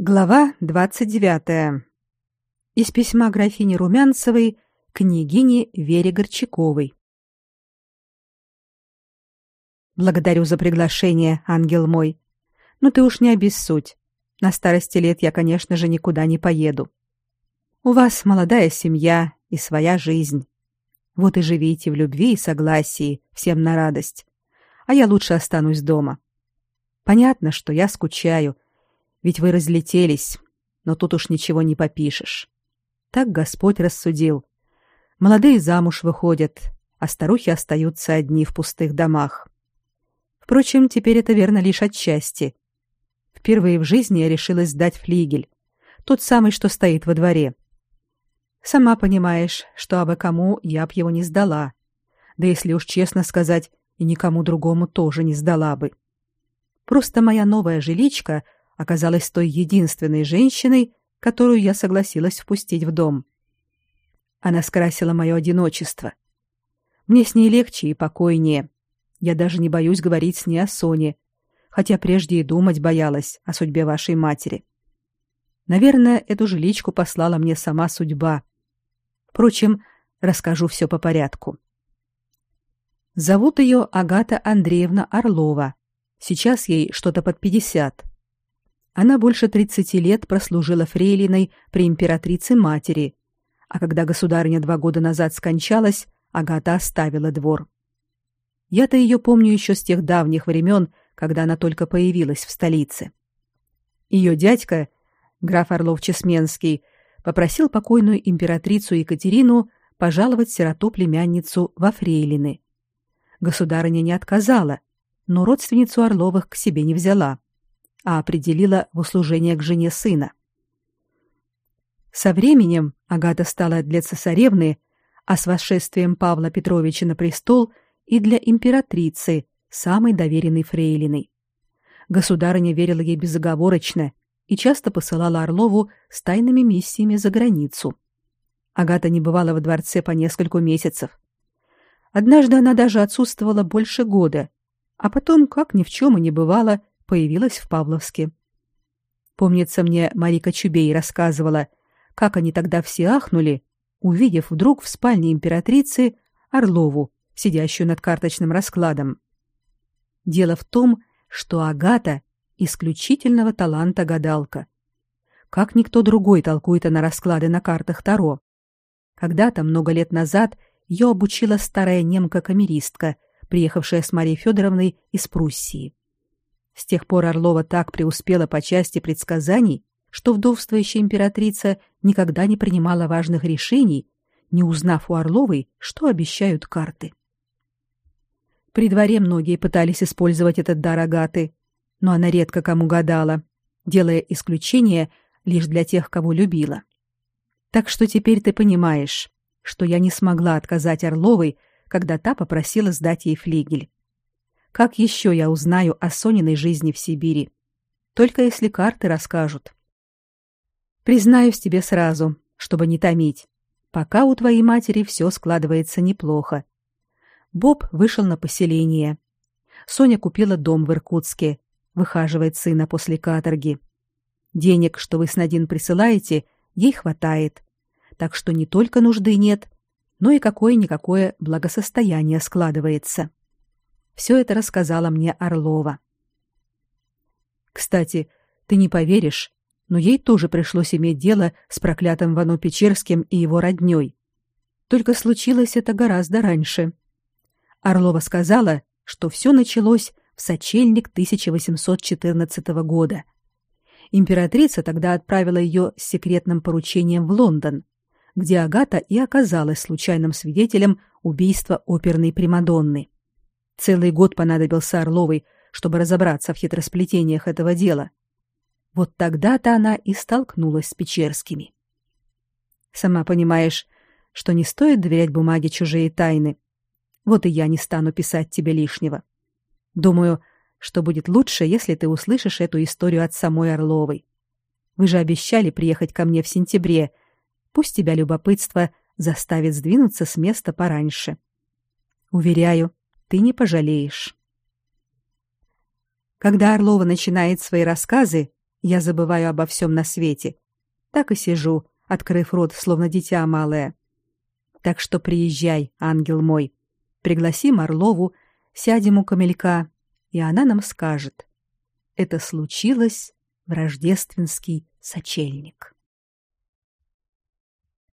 Глава 29. Из письма графини Румянцевой княгине Вере Горчаковой. Благодарю за приглашение, ангел мой. Но ты уж не обессудь. На старости лет я, конечно же, никуда не поеду. У вас молодая семья и своя жизнь. Вот и живите в любви и согласии, всем на радость. А я лучше останусь дома. Понятно, что я скучаю — ведь вы разлетелись, но тут уж ничего не попишешь. Так Господь рассудил. Молодые замуж выходят, а старухи остаются одни в пустых домах. Впрочем, теперь это верно лишь отчасти. Впервые в жизни я решилась сдать флигель, тот самый, что стоит во дворе. Сама понимаешь, что абы кому я б его не сдала. Да если уж честно сказать, и никому другому тоже не сдала бы. Просто моя новая жиличка — оказалась той единственной женщиной, которую я согласилась впустить в дом. Она скрасила мое одиночество. Мне с ней легче и покойнее. Я даже не боюсь говорить с ней о Соне, хотя прежде и думать боялась о судьбе вашей матери. Наверное, эту жиличку послала мне сама судьба. Впрочем, расскажу все по порядку. Зовут ее Агата Андреевна Орлова. Сейчас ей что-то под пятьдесят. Она больше 30 лет прослужила фрейлиной при императрице-матери, а когда государыня два года назад скончалась, Агата оставила двор. Я-то ее помню еще с тех давних времен, когда она только появилась в столице. Ее дядька, граф Орлов-Чесменский, попросил покойную императрицу Екатерину пожаловать сироту-племянницу во фрейлины. Государыня не отказала, но родственницу Орловых к себе не взяла а определила в услужение к жене сына. Со временем Агата стала для цесаревны, а с восшествием Павла Петровича на престол и для императрицы, самой доверенной фрейлиной. Государыня верила ей безоговорочно и часто посылала Орлову с тайными миссиями за границу. Агата не бывала во дворце по несколько месяцев. Однажды она даже отсутствовала больше года, а потом, как ни в чем и не бывало, появилась в Павловске. Помнится мне, Марика Чубей рассказывала, как они тогда все ахнули, увидев вдруг в спальне императрицы Орлову, сидящую над карточным раскладом. Дело в том, что Агата исключительного таланта гадалка. Как никто другой толкует она расклады на картах Таро. Когда-то, много лет назад, ее обучила старая немка-камеристка, приехавшая с Марией Федоровной из Пруссии. С тех пор Орлова так преуспела по части предсказаний, что вдовствующая императрица никогда не принимала важных решений, не узнав у Орловой, что обещают карты. При дворе многие пытались использовать этот дар Агаты, но она редко кому гадала, делая исключение лишь для тех, кого любила. Так что теперь ты понимаешь, что я не смогла отказать Орловой, когда та попросила сдать ей флигель. Как еще я узнаю о Сониной жизни в Сибири? Только если карты расскажут. Признаюсь тебе сразу, чтобы не томить. Пока у твоей матери все складывается неплохо. Боб вышел на поселение. Соня купила дом в Иркутске, выхаживает сына после каторги. Денег, что вы с Надин присылаете, ей хватает. Так что не только нужды нет, но и какое-никакое благосостояние складывается. Все это рассказала мне Орлова. Кстати, ты не поверишь, но ей тоже пришлось иметь дело с проклятым Вану Печерским и его роднёй. Только случилось это гораздо раньше. Орлова сказала, что все началось в сочельник 1814 года. Императрица тогда отправила ее с секретным поручением в Лондон, где Агата и оказалась случайным свидетелем убийства оперной примадонны. Целый год понадобился Орловой, чтобы разобраться в хитросплетениях этого дела. Вот тогда-то она и столкнулась с Печерскими. Сама понимаешь, что не стоит доверять бумаге чужие тайны. Вот и я не стану писать тебе лишнего. Думаю, что будет лучше, если ты услышишь эту историю от самой Орловой. Вы же обещали приехать ко мне в сентябре. Пусть тебя любопытство заставит сдвинуться с места пораньше. Уверяю, ты не пожалеешь. Когда Орлова начинает свои рассказы, я забываю обо всем на свете. Так и сижу, открыв рот, словно дитя малое. Так что приезжай, ангел мой. Пригласи Марлову, сядем у камелька, и она нам скажет. Это случилось в рождественский сочельник.